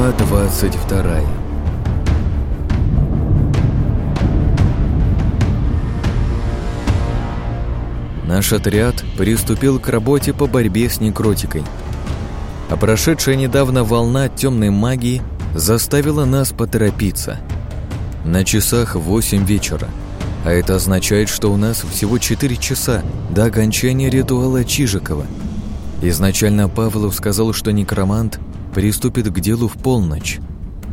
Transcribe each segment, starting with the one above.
Глава 22 Наш отряд приступил к работе по борьбе с некротикой. А прошедшая недавно волна темной магии заставила нас поторопиться. На часах 8 вечера, а это означает, что у нас всего 4 часа до окончания ритуала Чижикова. Изначально Павлов сказал, что некромант приступит к делу в полночь,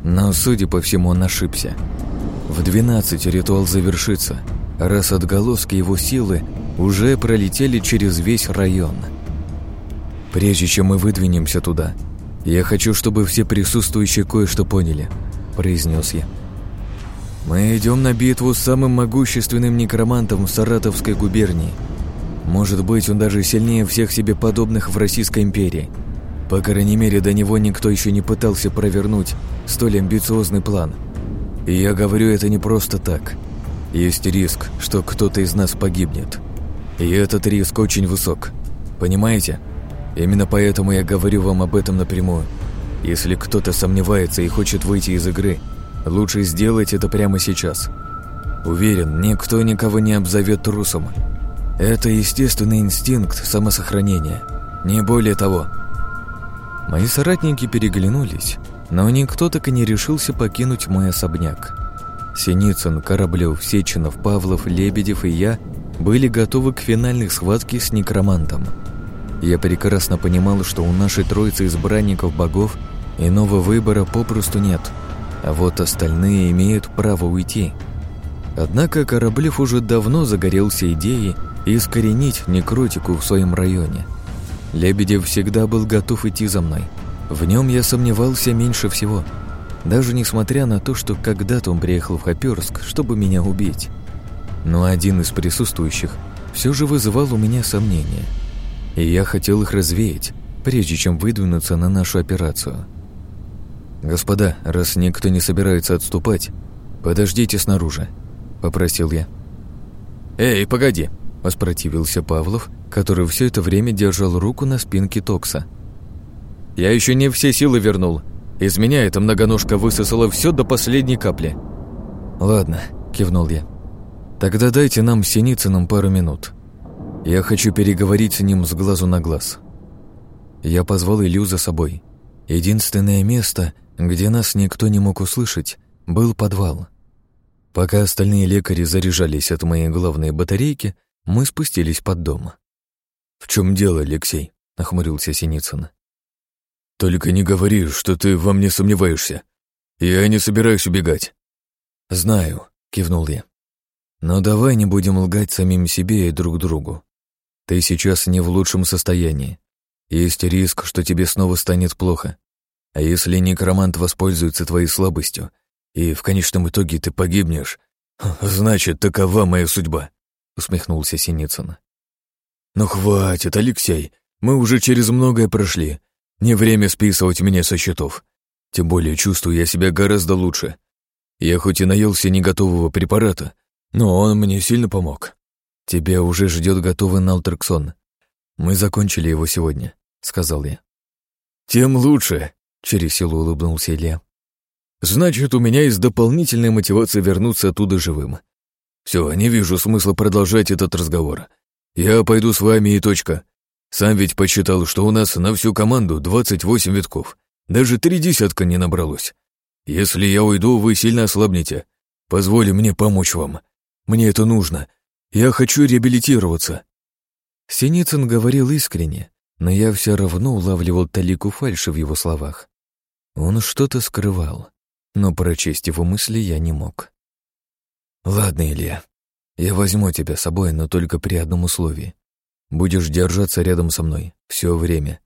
но, судя по всему, он ошибся. В 12 ритуал завершится, раз отголоски его силы уже пролетели через весь район. Прежде чем мы выдвинемся туда, я хочу, чтобы все присутствующие кое-что поняли, произнес я. Мы идем на битву с самым могущественным некромантом в Саратовской губернии. Может быть, он даже сильнее всех себе подобных в Российской империи. По крайней мере, до него никто еще не пытался провернуть столь амбициозный план. И я говорю это не просто так. Есть риск, что кто-то из нас погибнет. И этот риск очень высок. Понимаете? Именно поэтому я говорю вам об этом напрямую. Если кто-то сомневается и хочет выйти из игры, лучше сделать это прямо сейчас. Уверен, никто никого не обзовет трусом. Это естественный инстинкт самосохранения. Не более того. Мои соратники переглянулись, но никто так и не решился покинуть мой особняк. Синицын, Кораблев, Сеченов, Павлов, Лебедев и я были готовы к финальной схватке с некромантом. Я прекрасно понимал, что у нашей троицы избранников богов иного выбора попросту нет, а вот остальные имеют право уйти. Однако Кораблев уже давно загорелся идеей искоренить некротику в своем районе. Лебедев всегда был готов идти за мной. В нем я сомневался меньше всего, даже несмотря на то, что когда-то он приехал в Хоперск, чтобы меня убить но один из присутствующих все же вызывал у меня сомнения. И я хотел их развеять, прежде чем выдвинуться на нашу операцию. «Господа, раз никто не собирается отступать, подождите снаружи», — попросил я. «Эй, погоди!» — воспротивился Павлов, который все это время держал руку на спинке Токса. «Я еще не все силы вернул. Из меня эта многоножка высосала все до последней капли». «Ладно», — кивнул я. Тогда дайте нам с Синицыным пару минут. Я хочу переговорить с ним с глазу на глаз. Я позвал Илью за собой. Единственное место, где нас никто не мог услышать, был подвал. Пока остальные лекари заряжались от моей главной батарейки, мы спустились под дом. «В чем дело, Алексей?» — нахмурился Синицын. «Только не говори, что ты во мне сомневаешься. Я не собираюсь убегать». «Знаю», — кивнул я. Но давай не будем лгать самим себе и друг другу. Ты сейчас не в лучшем состоянии. Есть риск, что тебе снова станет плохо. А если некромант воспользуется твоей слабостью, и в конечном итоге ты погибнешь, значит, такова моя судьба», — усмехнулся Синицын. «Ну хватит, Алексей, мы уже через многое прошли. Не время списывать меня со счетов. Тем более чувствую я себя гораздо лучше. Я хоть и наелся не готового препарата, но он мне сильно помог. Тебя уже ждет готовый налтрексон. Мы закончили его сегодня, сказал я. Тем лучше, через силу улыбнулся Илья. Значит, у меня есть дополнительная мотивация вернуться оттуда живым. Все, не вижу смысла продолжать этот разговор. Я пойду с вами и точка. Сам ведь посчитал, что у нас на всю команду 28 витков. Даже три десятка не набралось. Если я уйду, вы сильно ослабнете. Позволь мне помочь вам. Мне это нужно. Я хочу реабилитироваться». Синицын говорил искренне, но я все равно улавливал талику фальши в его словах. Он что-то скрывал, но прочесть его мысли я не мог. «Ладно, Илья, я возьму тебя с собой, но только при одном условии. Будешь держаться рядом со мной все время.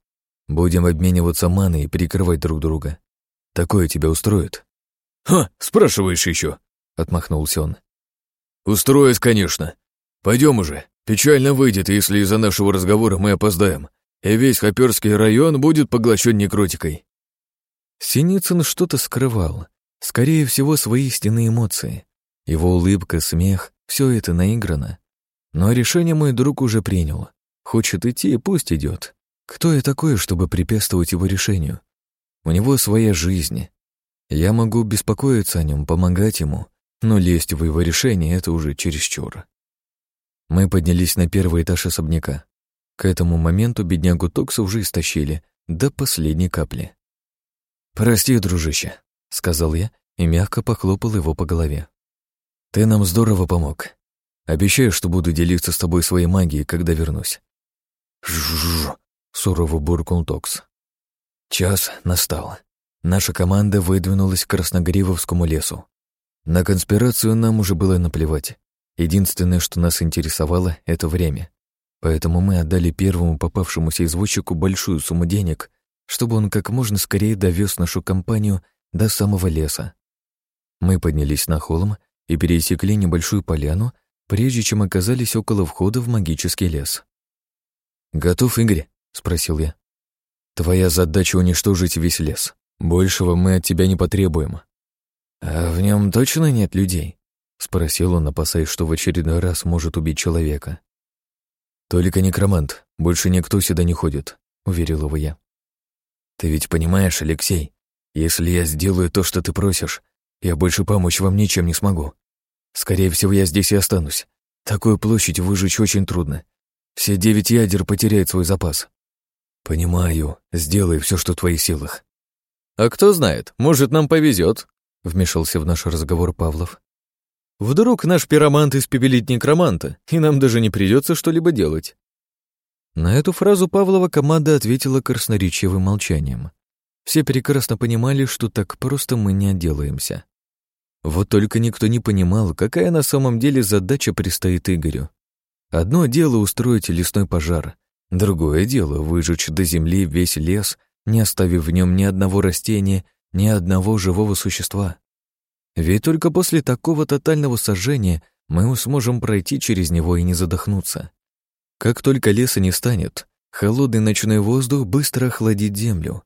Будем обмениваться маной и прикрывать друг друга. Такое тебя устроит?» «Ха, спрашиваешь еще?» — отмахнулся он. «Устроит, конечно. Пойдем уже. Печально выйдет, если из-за нашего разговора мы опоздаем, и весь Хоперский район будет поглощен некротикой». Синицын что-то скрывал. Скорее всего, свои истинные эмоции. Его улыбка, смех — все это наиграно. Но решение мой друг уже принял. Хочет идти, пусть идет. Кто я такой, чтобы препятствовать его решению? У него своя жизнь. Я могу беспокоиться о нем, помогать ему, но лезть в его решение — это уже чересчур. Мы поднялись на первый этаж особняка. К этому моменту беднягу Токса уже истощили до последней капли. «Прости, дружище», — сказал я и мягко похлопал его по голове. «Ты нам здорово помог. Обещаю, что буду делиться с тобой своей магией, когда вернусь». «Жжж», — сурово буркнул Токс. Час настал. Наша команда выдвинулась к Красногривовскому лесу. На конспирацию нам уже было наплевать. Единственное, что нас интересовало, — это время. Поэтому мы отдали первому попавшемуся извозчику большую сумму денег, чтобы он как можно скорее довез нашу компанию до самого леса. Мы поднялись на холм и пересекли небольшую поляну, прежде чем оказались около входа в магический лес. «Готов, Игорь?» — спросил я. «Твоя задача — уничтожить весь лес. Большего мы от тебя не потребуем». «А в нем точно нет людей?» — спросил он, опасаясь, что в очередной раз может убить человека. «Только некромант, больше никто сюда не ходит», — уверил его я. «Ты ведь понимаешь, Алексей, если я сделаю то, что ты просишь, я больше помочь вам ничем не смогу. Скорее всего, я здесь и останусь. Такую площадь выжечь очень трудно. Все девять ядер потеряют свой запас. Понимаю, сделай все, что в твоих силах. А кто знает, может, нам повезет, вмешался в наш разговор Павлов. Вдруг наш пиромант испепелит некроманта, и нам даже не придется что-либо делать. На эту фразу Павлова команда ответила красноречивым молчанием. Все прекрасно понимали, что так просто мы не отделаемся. Вот только никто не понимал, какая на самом деле задача предстоит Игорю. Одно дело устроить лесной пожар, другое дело выжечь до земли весь лес, не оставив в нем ни одного растения, ни одного живого существа. Ведь только после такого тотального сожжения мы сможем пройти через него и не задохнуться. Как только леса не станет, холодный ночной воздух быстро охладит землю.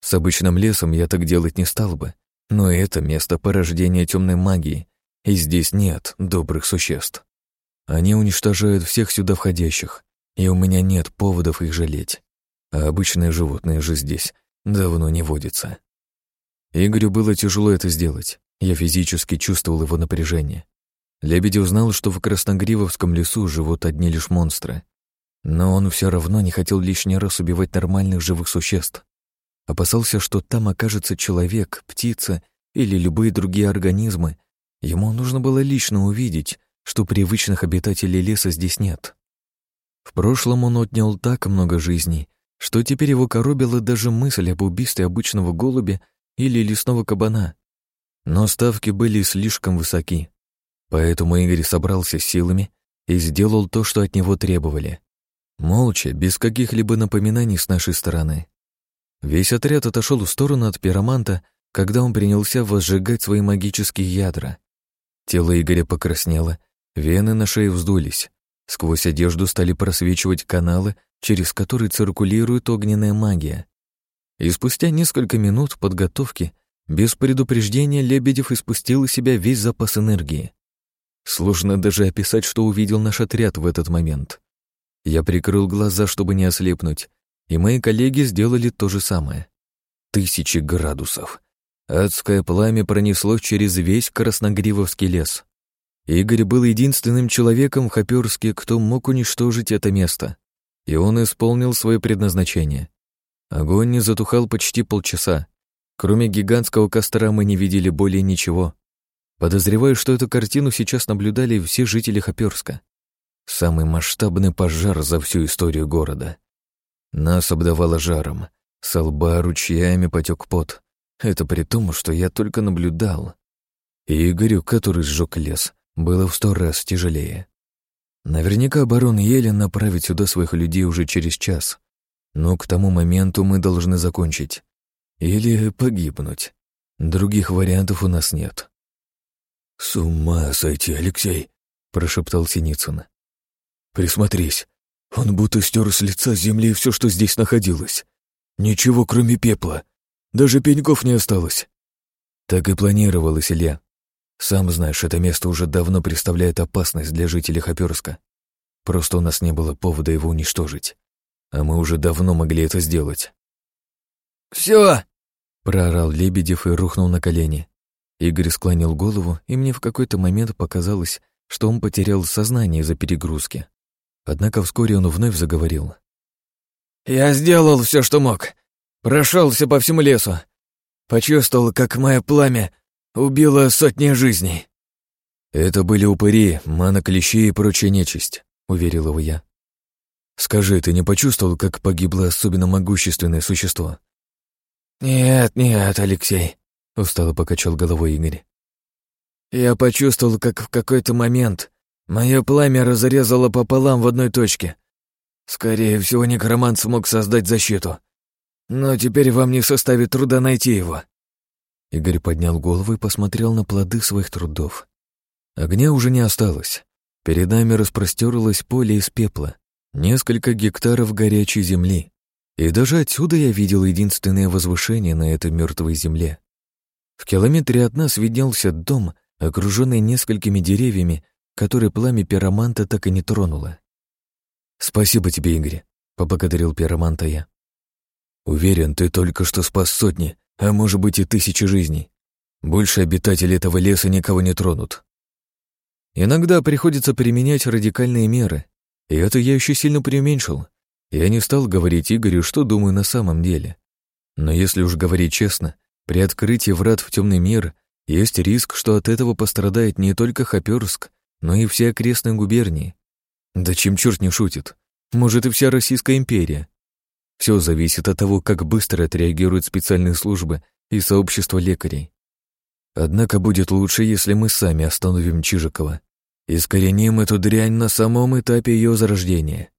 С обычным лесом я так делать не стал бы, но это место порождения темной магии, и здесь нет добрых существ. Они уничтожают всех сюда входящих, и у меня нет поводов их жалеть. А обычные животные же здесь давно не водятся. Игорю было тяжело это сделать. Я физически чувствовал его напряжение. Лебедев знал, что в Красногривовском лесу живут одни лишь монстры. Но он все равно не хотел лишний раз убивать нормальных живых существ. Опасался, что там окажется человек, птица или любые другие организмы. Ему нужно было лично увидеть, что привычных обитателей леса здесь нет. В прошлом он отнял так много жизней, что теперь его коробила даже мысль об убийстве обычного голубя или лесного кабана. Но ставки были слишком высоки, поэтому Игорь собрался силами и сделал то, что от него требовали. Молча, без каких-либо напоминаний с нашей стороны. Весь отряд отошел в сторону от пироманта, когда он принялся возжигать свои магические ядра. Тело Игоря покраснело, Вены на шее вздулись. Сквозь одежду стали просвечивать каналы, через которые циркулирует огненная магия. И спустя несколько минут подготовки, без предупреждения, Лебедев испустил из себя весь запас энергии. Сложно даже описать, что увидел наш отряд в этот момент. Я прикрыл глаза, чтобы не ослепнуть, и мои коллеги сделали то же самое. Тысячи градусов. Адское пламя пронеслось через весь красногривовский лес. Игорь был единственным человеком в Хоперске, кто мог уничтожить это место. И он исполнил свое предназначение. Огонь не затухал почти полчаса. Кроме гигантского костра мы не видели более ничего. Подозреваю, что эту картину сейчас наблюдали все жители Хоперска. Самый масштабный пожар за всю историю города. Нас обдавало жаром. С лба ручьями потек пот. Это при том, что я только наблюдал. И Игорю, который сжег лес, было в сто раз тяжелее. Наверняка барон Елен направит сюда своих людей уже через час, но к тому моменту мы должны закончить. Или погибнуть. Других вариантов у нас нет. «С ума сойти, Алексей!» — прошептал Синицын. «Присмотрись. Он будто стер с лица земли все, что здесь находилось. Ничего, кроме пепла. Даже пеньков не осталось». Так и планировалось, Илья. Сам знаешь, это место уже давно представляет опасность для жителей Хоперска. Просто у нас не было повода его уничтожить. А мы уже давно могли это сделать. «Все! Проорал Лебедев и рухнул на колени. Игорь склонил голову, и мне в какой-то момент показалось, что он потерял сознание из-за перегрузки. Однако вскоре он вновь заговорил. «Я сделал все, что мог. Прошелся по всему лесу. Почувствовал, как мое пламя убило сотни жизней». «Это были упыри, мана-клещи и прочая нечисть», — уверил его я. «Скажи, ты не почувствовал, как погибло особенно могущественное существо?» «Нет, нет, Алексей», — устало покачал головой Игорь. «Я почувствовал, как в какой-то момент мое пламя разрезало пополам в одной точке. Скорее всего, некромант смог создать защиту. Но теперь вам не составит труда найти его». Игорь поднял голову и посмотрел на плоды своих трудов. Огня уже не осталось. Перед нами распростерлось поле из пепла, несколько гектаров горячей земли. И даже отсюда я видел единственное возвышение на этой мертвой земле. В километре от нас виднелся дом, окруженный несколькими деревьями, которые пламя пироманта так и не тронуло. «Спасибо тебе, Игорь», — поблагодарил пироманта я. «Уверен, ты только что спас сотни, а может быть и тысячи жизней. Больше обитатели этого леса никого не тронут. Иногда приходится применять радикальные меры, и это я еще сильно преуменьшил. Я не стал говорить Игорю, что думаю на самом деле. Но если уж говорить честно, при открытии врат в темный мир есть риск, что от этого пострадает не только Хоперск, но и все окрестные губернии. Да чем черт не шутит, может и вся Российская империя. Все зависит от того, как быстро отреагируют специальные службы и сообщество лекарей. Однако будет лучше, если мы сами остановим Чижикова. Искореним эту дрянь на самом этапе ее зарождения.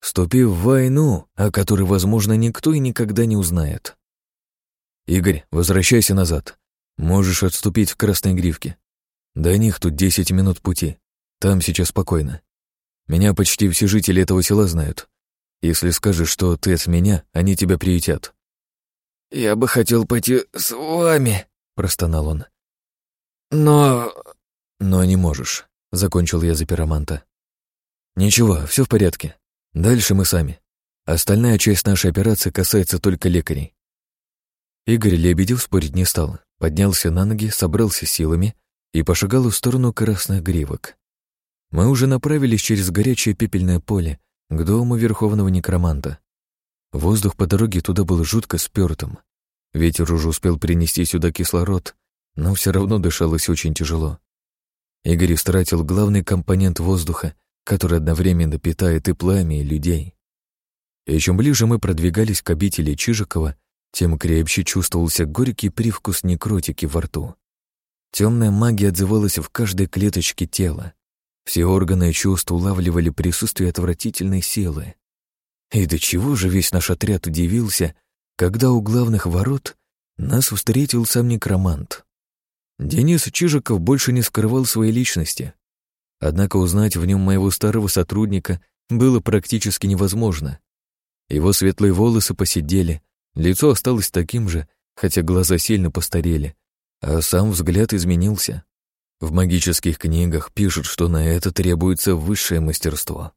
Вступив в войну, о которой, возможно, никто и никогда не узнает. Игорь, возвращайся назад. Можешь отступить в Красной Гривке. До них тут десять минут пути. Там сейчас спокойно. Меня почти все жители этого села знают. Если скажешь, что ты от меня, они тебя приютят. «Я бы хотел пойти с вами», простонал он. «Но...» «Но не можешь», — закончил я за пироманта. «Ничего, все в порядке. Дальше мы сами. Остальная часть нашей операции касается только лекарей». Игорь Лебедев спорить не стал, поднялся на ноги, собрался силами и пошагал в сторону красных гривок. Мы уже направились через горячее пепельное поле к дому верховного некроманта. Воздух по дороге туда был жутко спёртым. Ветер уже успел принести сюда кислород, но все равно дышалось очень тяжело. Игорь истратил главный компонент воздуха, который одновременно питает и пламя, и людей. И чем ближе мы продвигались к обители Чижикова, тем крепче чувствовался горький привкус некротики во рту. Темная магия отзывалась в каждой клеточке тела. Все органы и чувства улавливали присутствие отвратительной силы. И до чего же весь наш отряд удивился, когда у главных ворот нас встретил сам некромант. Денис Чижиков больше не скрывал своей личности. Однако узнать в нем моего старого сотрудника было практически невозможно. Его светлые волосы посидели, лицо осталось таким же, хотя глаза сильно постарели, а сам взгляд изменился. В магических книгах пишут, что на это требуется высшее мастерство.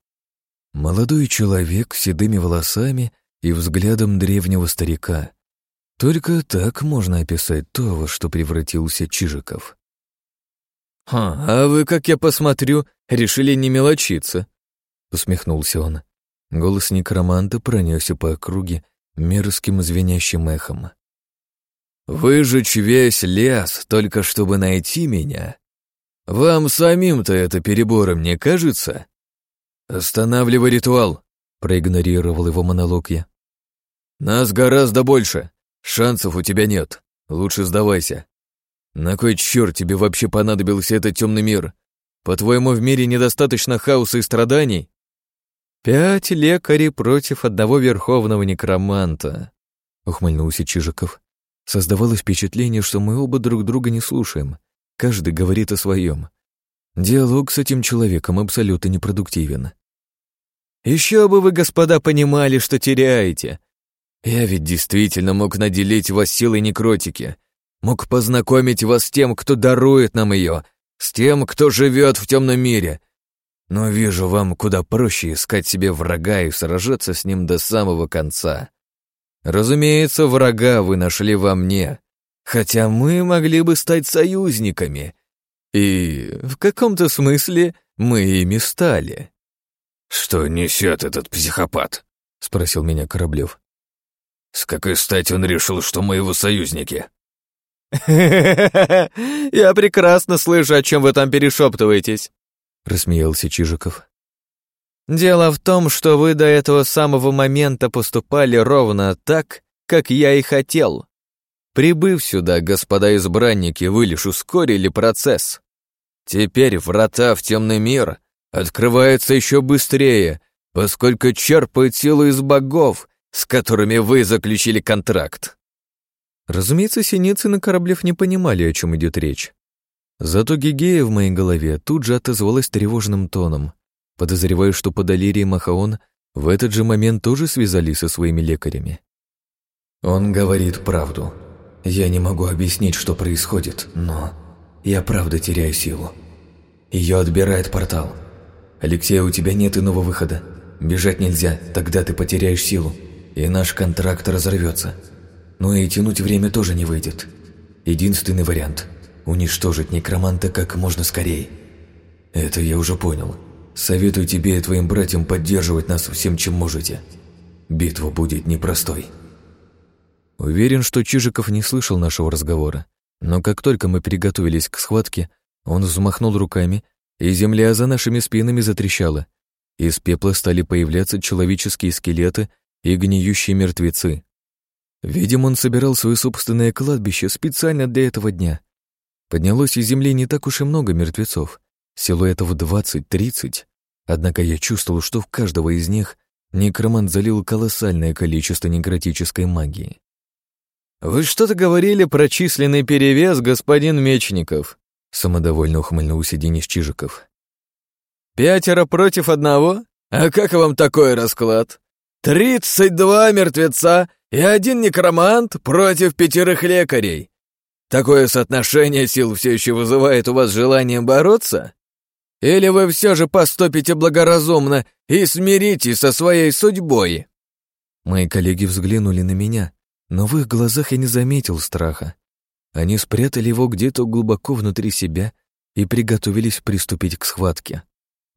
Молодой человек с седыми волосами и взглядом древнего старика. Только так можно описать то, во что превратился Чижиков. «Ха, а вы, как я посмотрю, решили не мелочиться», — усмехнулся он. Голос некроманта пронесся по округе мерзким звенящим эхом. «Выжечь весь лес, только чтобы найти меня? Вам самим-то это перебором не кажется? Останавливай ритуал», — проигнорировал его монолог я. «Нас гораздо больше. Шансов у тебя нет. Лучше сдавайся. На кой черт тебе вообще понадобился этот темный мир? По-твоему, в мире недостаточно хаоса и страданий?» «Пять лекарей против одного верховного некроманта», — ухмыльнулся Чижиков. Создавалось впечатление, что мы оба друг друга не слушаем. Каждый говорит о своем. Диалог с этим человеком абсолютно непродуктивен. «Еще бы вы, господа, понимали, что теряете. Я ведь действительно мог наделить вас силой некротики, мог познакомить вас с тем, кто дарует нам ее, с тем, кто живет в темном мире. Но вижу, вам куда проще искать себе врага и сражаться с ним до самого конца. Разумеется, врага вы нашли во мне, хотя мы могли бы стать союзниками. И в каком-то смысле мы ими стали. «Что несет этот психопат?» — спросил меня Кораблев. «С какой стати он решил, что мы его союзники?» «Я прекрасно слышу, о чем вы там перешептываетесь», — рассмеялся Чижиков. «Дело в том, что вы до этого самого момента поступали ровно так, как я и хотел. Прибыв сюда, господа избранники, вы лишь ускорили процесс. Теперь врата в темный мир открываются еще быстрее, поскольку черпают силу из богов, с которыми вы заключили контракт. Разумеется, Синицын и Кораблев не понимали, о чем идет речь. Зато Гигея в моей голове тут же отозвалась тревожным тоном. Подозреваю, что Подолирий и Махаон в этот же момент тоже связались со своими лекарями. «Он говорит правду. Я не могу объяснить, что происходит, но я правда теряю силу. Ее отбирает портал. Алексей, у тебя нет иного выхода. Бежать нельзя, тогда ты потеряешь силу, и наш контракт разорвется. Но и тянуть время тоже не выйдет. Единственный вариант – уничтожить некроманта как можно скорее. Это я уже понял. Советую тебе и твоим братьям поддерживать нас всем, чем можете. Битва будет непростой. Уверен, что Чижиков не слышал нашего разговора, но как только мы переготовились к схватке, он взмахнул руками, и земля за нашими спинами затрещала. Из пепла стали появляться человеческие скелеты и гниющие мертвецы. Видимо, он собирал свое собственное кладбище специально для этого дня. Поднялось из земли не так уж и много мертвецов, силуэтов двадцать-тридцать. Однако я чувствовал, что в каждого из них некромант залил колоссальное количество некротической магии. «Вы что-то говорили про численный перевес, господин Мечников?» Самодовольно ухмыльнулся Денис Чижиков. «Пятеро против одного? А как вам такой расклад? Тридцать два мертвеца и один некромант против пятерых лекарей. Такое соотношение сил все еще вызывает у вас желание бороться? Или вы все же поступите благоразумно и смиритесь со своей судьбой?» Мои коллеги взглянули на меня, но в их глазах я не заметил страха. Они спрятали его где-то глубоко внутри себя и приготовились приступить к схватке.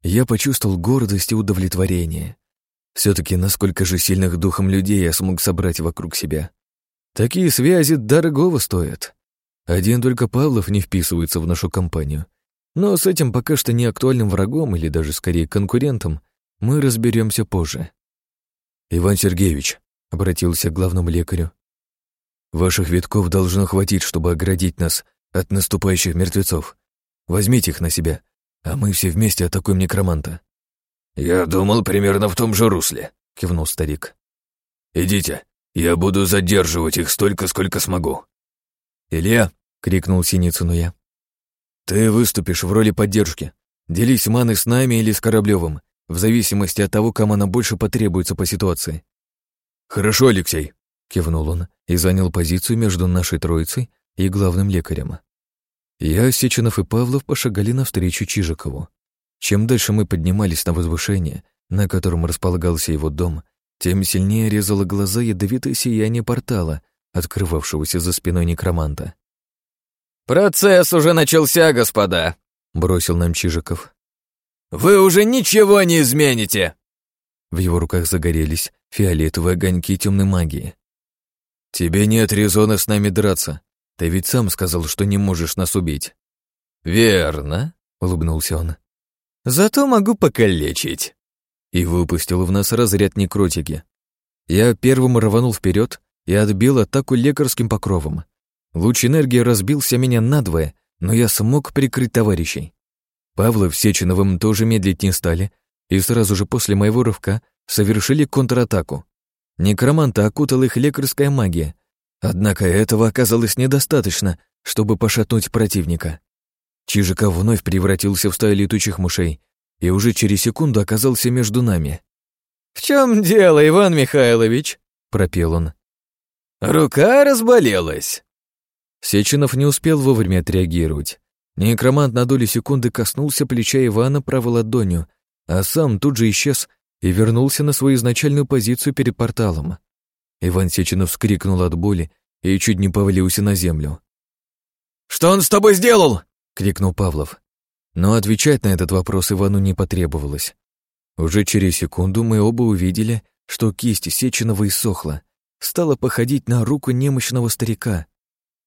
Я почувствовал гордость и удовлетворение. Все-таки насколько же сильных духом людей я смог собрать вокруг себя. Такие связи дорогого стоят. Один только Павлов не вписывается в нашу компанию. Но с этим пока что не актуальным врагом или даже скорее конкурентом мы разберемся позже. «Иван Сергеевич», — обратился к главному лекарю, «ваших витков должно хватить, чтобы оградить нас от наступающих мертвецов. Возьмите их на себя, а мы все вместе атакуем некроманта». «Я думал примерно в том же русле», — кивнул старик. «Идите, я буду задерживать их столько, сколько смогу». «Илья», — крикнул Синицыну я, — «ты выступишь в роли поддержки. Делись маной с нами или с Кораблевым, в зависимости от того, кому она больше потребуется по ситуации». «Хорошо, Алексей», — кивнул он и занял позицию между нашей троицей и главным лекарем. Я, Сеченов и Павлов пошагали навстречу Чижикову. Чем дальше мы поднимались на возвышение, на котором располагался его дом, тем сильнее резало глаза ядовитое сияние портала, открывавшегося за спиной некроманта. «Процесс уже начался, господа», — бросил нам Чижиков. «Вы уже ничего не измените!» В его руках загорелись фиолетовые огоньки темной магии. «Тебе нет резона с нами драться. Ты ведь сам сказал, что не можешь нас убить». «Верно», — улыбнулся он. Зато могу покалечить. И выпустил в нас разряд некротики. Я первым рванул вперед и отбил атаку лекарским покровом. Луч энергии разбился меня надвое, но я смог прикрыть товарищей. Павлов с Сеченовым тоже медлить не стали, и сразу же после моего рывка совершили контратаку. Некроманта окутала их лекарская магия, однако этого оказалось недостаточно, чтобы пошатнуть противника. Чижиков вновь превратился в стаю летучих мышей и уже через секунду оказался между нами. «В чем дело, Иван Михайлович?» — пропел он. «Рука разболелась». Сеченов не успел вовремя отреагировать. Некромант на долю секунды коснулся плеча Ивана правой ладонью, а сам тут же исчез и вернулся на свою изначальную позицию перед порталом. Иван Сеченов вскрикнул от боли и чуть не повалился на землю. «Что он с тобой сделал?» — крикнул Павлов. Но отвечать на этот вопрос Ивану не потребовалось. Уже через секунду мы оба увидели, что кисть Сеченова иссохла, стала походить на руку немощного старика.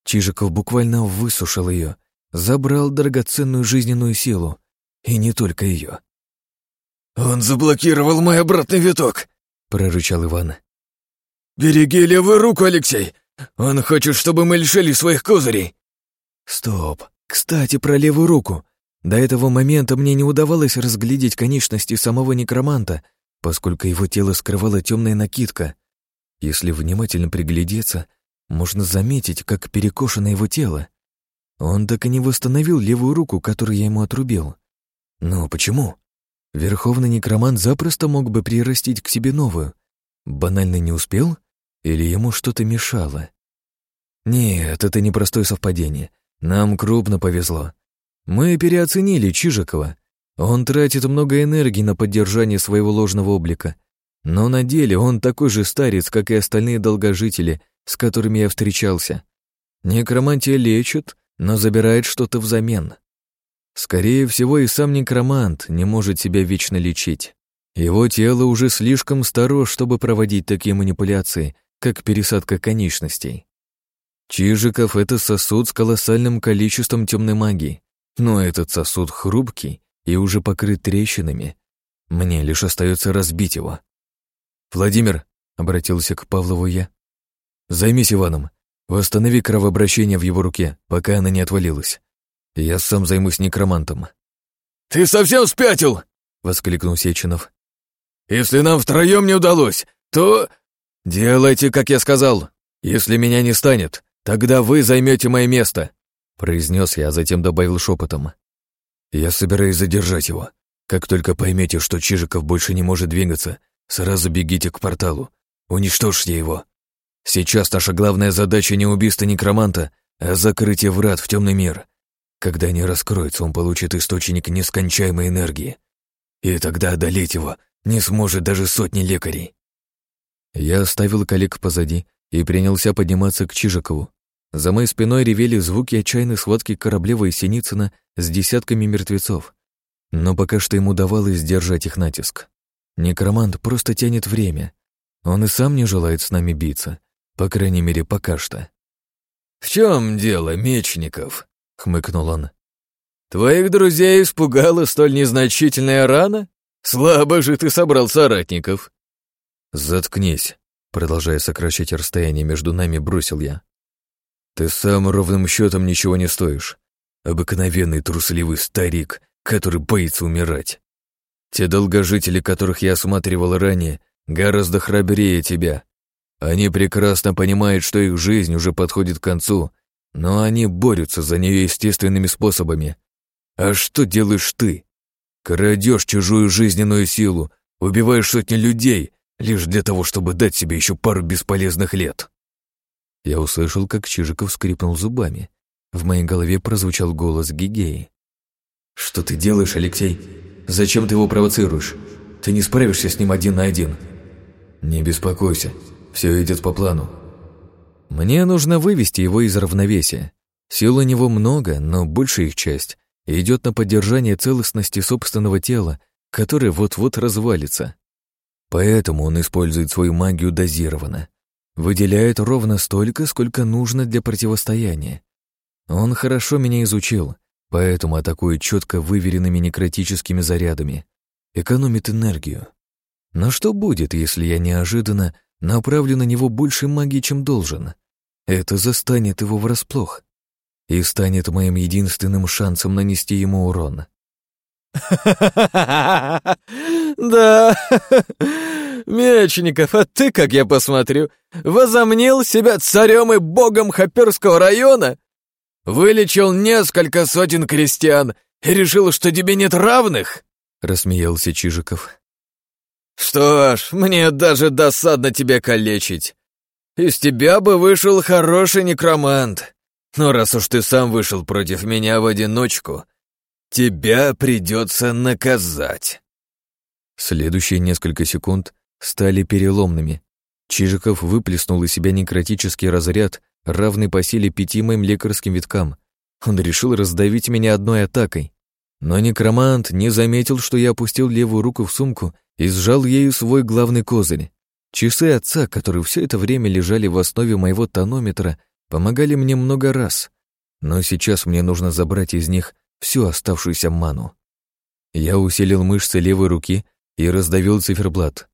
Чижиков буквально высушил ее, забрал драгоценную жизненную силу, и не только ее. «Он заблокировал мой обратный виток!» — прорычал Иван. «Береги левую руку, Алексей! Он хочет, чтобы мы лишили своих козырей!» «Стоп! Кстати, про левую руку. До этого момента мне не удавалось разглядеть конечности самого некроманта, поскольку его тело скрывала темная накидка. Если внимательно приглядеться, можно заметить, как перекошено его тело. Он так и не восстановил левую руку, которую я ему отрубил. Но почему? Верховный некромант запросто мог бы прирастить к себе новую. Банально не успел? Или ему что-то мешало? Нет, это не простое совпадение. Нам крупно повезло. Мы переоценили Чижикова. Он тратит много энергии на поддержание своего ложного облика. Но на деле он такой же старец, как и остальные долгожители, с которыми я встречался. Некромантия лечит, но забирает что-то взамен. Скорее всего, и сам некромант не может себя вечно лечить. Его тело уже слишком старо, чтобы проводить такие манипуляции, как пересадка конечностей. Чижиков — это сосуд с колоссальным количеством темной магии. Но этот сосуд хрупкий и уже покрыт трещинами. Мне лишь остается разбить его. «Владимир», — обратился к Павлову я, — «займись Иваном. Восстанови кровообращение в его руке, пока она не отвалилась. Я сам займусь некромантом». «Ты совсем спятил?» — воскликнул Сеченов. «Если нам втроем не удалось, то...» «Делайте, как я сказал. Если меня не станет, тогда вы займете мое место произнес я, а затем добавил шепотом. «Я собираюсь задержать его. Как только поймете, что Чижиков больше не может двигаться, сразу бегите к порталу. Уничтожьте его. Сейчас наша главная задача не убийство некроманта, а закрытие врат в темный мир. Когда они раскроются, он получит источник нескончаемой энергии. И тогда одолеть его не сможет даже сотни лекарей». Я оставил коллег позади и принялся подниматься к Чижикову, за моей спиной ревели звуки отчаянной схватки Кораблева и Синицына с десятками мертвецов. Но пока что ему удавалось сдержать их натиск. Некромант просто тянет время. Он и сам не желает с нами биться. По крайней мере, пока что. «В чем дело, Мечников?» — хмыкнул он. «Твоих друзей испугала столь незначительная рана? Слабо же ты собрал соратников!» «Заткнись!» — продолжая сокращать расстояние между нами, бросил я. Ты сам ровным счетом ничего не стоишь. Обыкновенный трусливый старик, который боится умирать. Те долгожители, которых я осматривал ранее, гораздо храбрее тебя. Они прекрасно понимают, что их жизнь уже подходит к концу, но они борются за нее естественными способами. А что делаешь ты? Крадешь чужую жизненную силу, убиваешь сотни людей, лишь для того, чтобы дать себе еще пару бесполезных лет. Я услышал, как Чижиков скрипнул зубами. В моей голове прозвучал голос Гигеи. «Что ты делаешь, Алексей? Зачем ты его провоцируешь? Ты не справишься с ним один на один». «Не беспокойся, все идет по плану». «Мне нужно вывести его из равновесия. Сил у него много, но большая их часть идет на поддержание целостности собственного тела, которое вот-вот развалится. Поэтому он использует свою магию дозированно выделяет ровно столько, сколько нужно для противостояния. Он хорошо меня изучил, поэтому атакует четко выверенными некротическими зарядами, экономит энергию. Но что будет, если я неожиданно направлю на него больше магии, чем должен? Это застанет его врасплох и станет моим единственным шансом нанести ему урон. «Да, Мечников, а ты, как я посмотрю, возомнил себя царем и богом Хоперского района? Вылечил несколько сотен крестьян и решил, что тебе нет равных?» Рассмеялся Чижиков. «Что ж, мне даже досадно тебя калечить. Из тебя бы вышел хороший некромант. Но раз уж ты сам вышел против меня в одиночку, тебя придется наказать». Следующие несколько секунд стали переломными. Чижиков выплеснул из себя некротический разряд, равный по силе пяти моим лекарским виткам. Он решил раздавить меня одной атакой. Но некромант не заметил, что я опустил левую руку в сумку и сжал ею свой главный козырь. Часы отца, которые все это время лежали в основе моего тонометра, помогали мне много раз. Но сейчас мне нужно забрать из них всю оставшуюся ману. Я усилил мышцы левой руки и раздавил циферблат.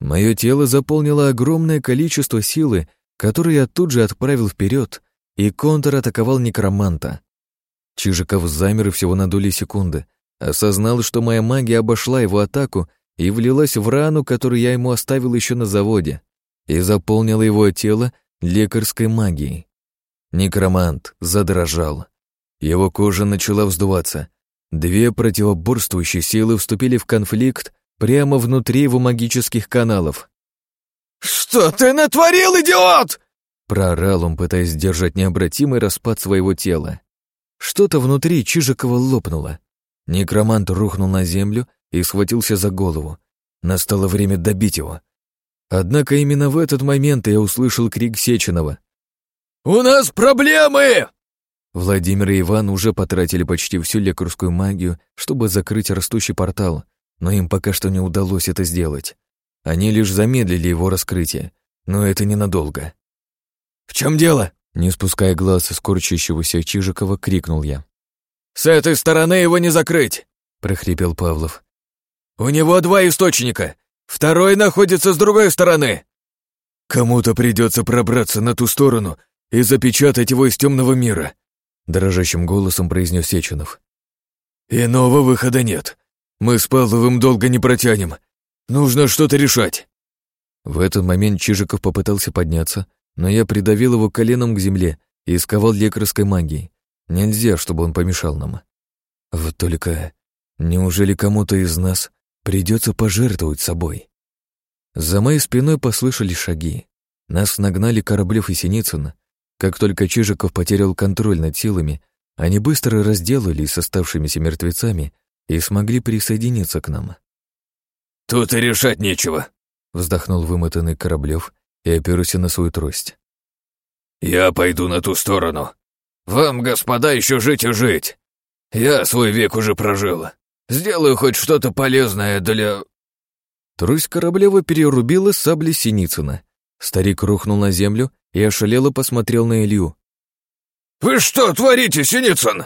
Мое тело заполнило огромное количество силы, которую я тут же отправил вперед и контратаковал некроманта. Чижиков замер всего на доли секунды, осознал, что моя магия обошла его атаку и влилась в рану, которую я ему оставил еще на заводе, и заполнила его тело лекарской магией. Некромант задрожал. Его кожа начала вздуваться. Две противоборствующие силы вступили в конфликт прямо внутри его магических каналов. «Что ты натворил, идиот?» Проорал он, пытаясь сдержать необратимый распад своего тела. Что-то внутри Чижикова лопнуло. Некромант рухнул на землю и схватился за голову. Настало время добить его. Однако именно в этот момент я услышал крик Сеченова. «У нас проблемы!» Владимир и Иван уже потратили почти всю лекарскую магию, чтобы закрыть растущий портал, но им пока что не удалось это сделать. Они лишь замедлили его раскрытие, но это ненадолго. «В чем дело?» Не спуская глаз с корчащегося Чижикова, крикнул я. «С этой стороны его не закрыть!» — прохрипел Павлов. «У него два источника. Второй находится с другой стороны». «Кому-то придется пробраться на ту сторону и запечатать его из темного мира», — дрожащим голосом произнес Сеченов. «Иного выхода нет. Мы с Павловым долго не протянем. Нужно что-то решать». В этот момент Чижиков попытался подняться, но я придавил его коленом к земле и сковал лекарской магией. Нельзя, чтобы он помешал нам. Вот только неужели кому-то из нас придется пожертвовать собой? За моей спиной послышались шаги. Нас нагнали Кораблев и Синицын. Как только Чижиков потерял контроль над силами, они быстро разделались с оставшимися мертвецами и смогли присоединиться к нам. «Тут и решать нечего», — вздохнул вымотанный Кораблев и оперся на свою трость. «Я пойду на ту сторону. Вам, господа, еще жить и жить. Я свой век уже прожил. Сделаю хоть что-то полезное для...» Трусь Кораблева перерубила сабли Синицына. Старик рухнул на землю и ошалело посмотрел на Илью. «Вы что творите, Синицын?»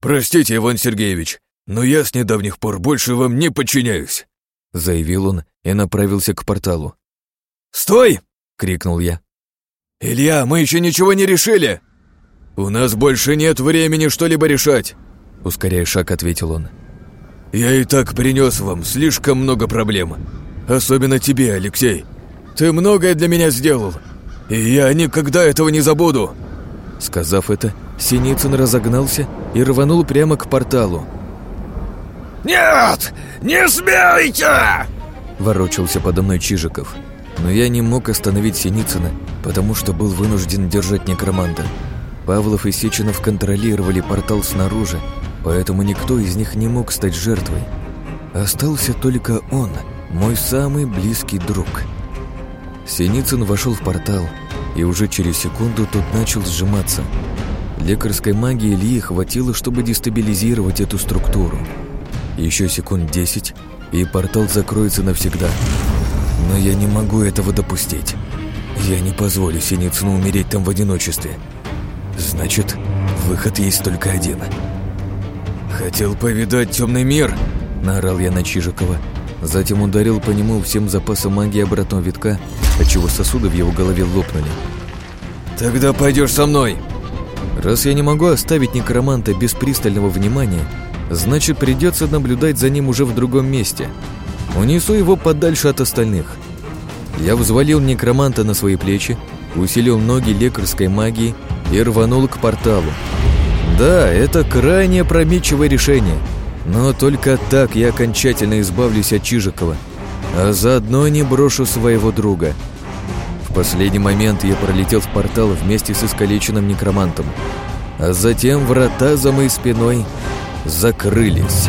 «Простите, Иван Сергеевич, но я с недавних пор больше вам не подчиняюсь», заявил он и направился к порталу. «Стой!» — крикнул я. «Илья, мы еще ничего не решили!» «У нас больше нет времени что-либо решать!» Ускоряя шаг, ответил он. «Я и так принес вам слишком много проблем. Особенно тебе, Алексей. Ты многое для меня сделал, и я никогда этого не забуду!» Сказав это, Синицын разогнался и рванул прямо к порталу. «Нет! Не смейте!» Ворочался подо мной Чижиков но я не мог остановить Синицына, потому что был вынужден держать некроманта. Павлов и Сеченов контролировали портал снаружи, поэтому никто из них не мог стать жертвой. Остался только он, мой самый близкий друг. Синицын вошел в портал, и уже через секунду тот начал сжиматься. Лекарской магии Ильи хватило, чтобы дестабилизировать эту структуру. Еще секунд десять, и портал закроется навсегда. Но я не могу этого допустить. Я не позволю Синицыну умереть там в одиночестве. Значит, выход есть только один. «Хотел повидать темный мир!» – наорал я на Чижикова. Затем ударил по нему всем запасом магии обратного витка, отчего сосуды в его голове лопнули. «Тогда пойдешь со мной!» Раз я не могу оставить некроманта без пристального внимания, значит, придется наблюдать за ним уже в другом месте – Унесу его подальше от остальных. Я взвалил некроманта на свои плечи, усилил ноги лекарской магией и рванул к порталу. Да, это крайне промечивое решение, но только так я окончательно избавлюсь от Чижикова, а заодно не брошу своего друга. В последний момент я пролетел в портал вместе с искалеченным некромантом, а затем врата за моей спиной закрылись.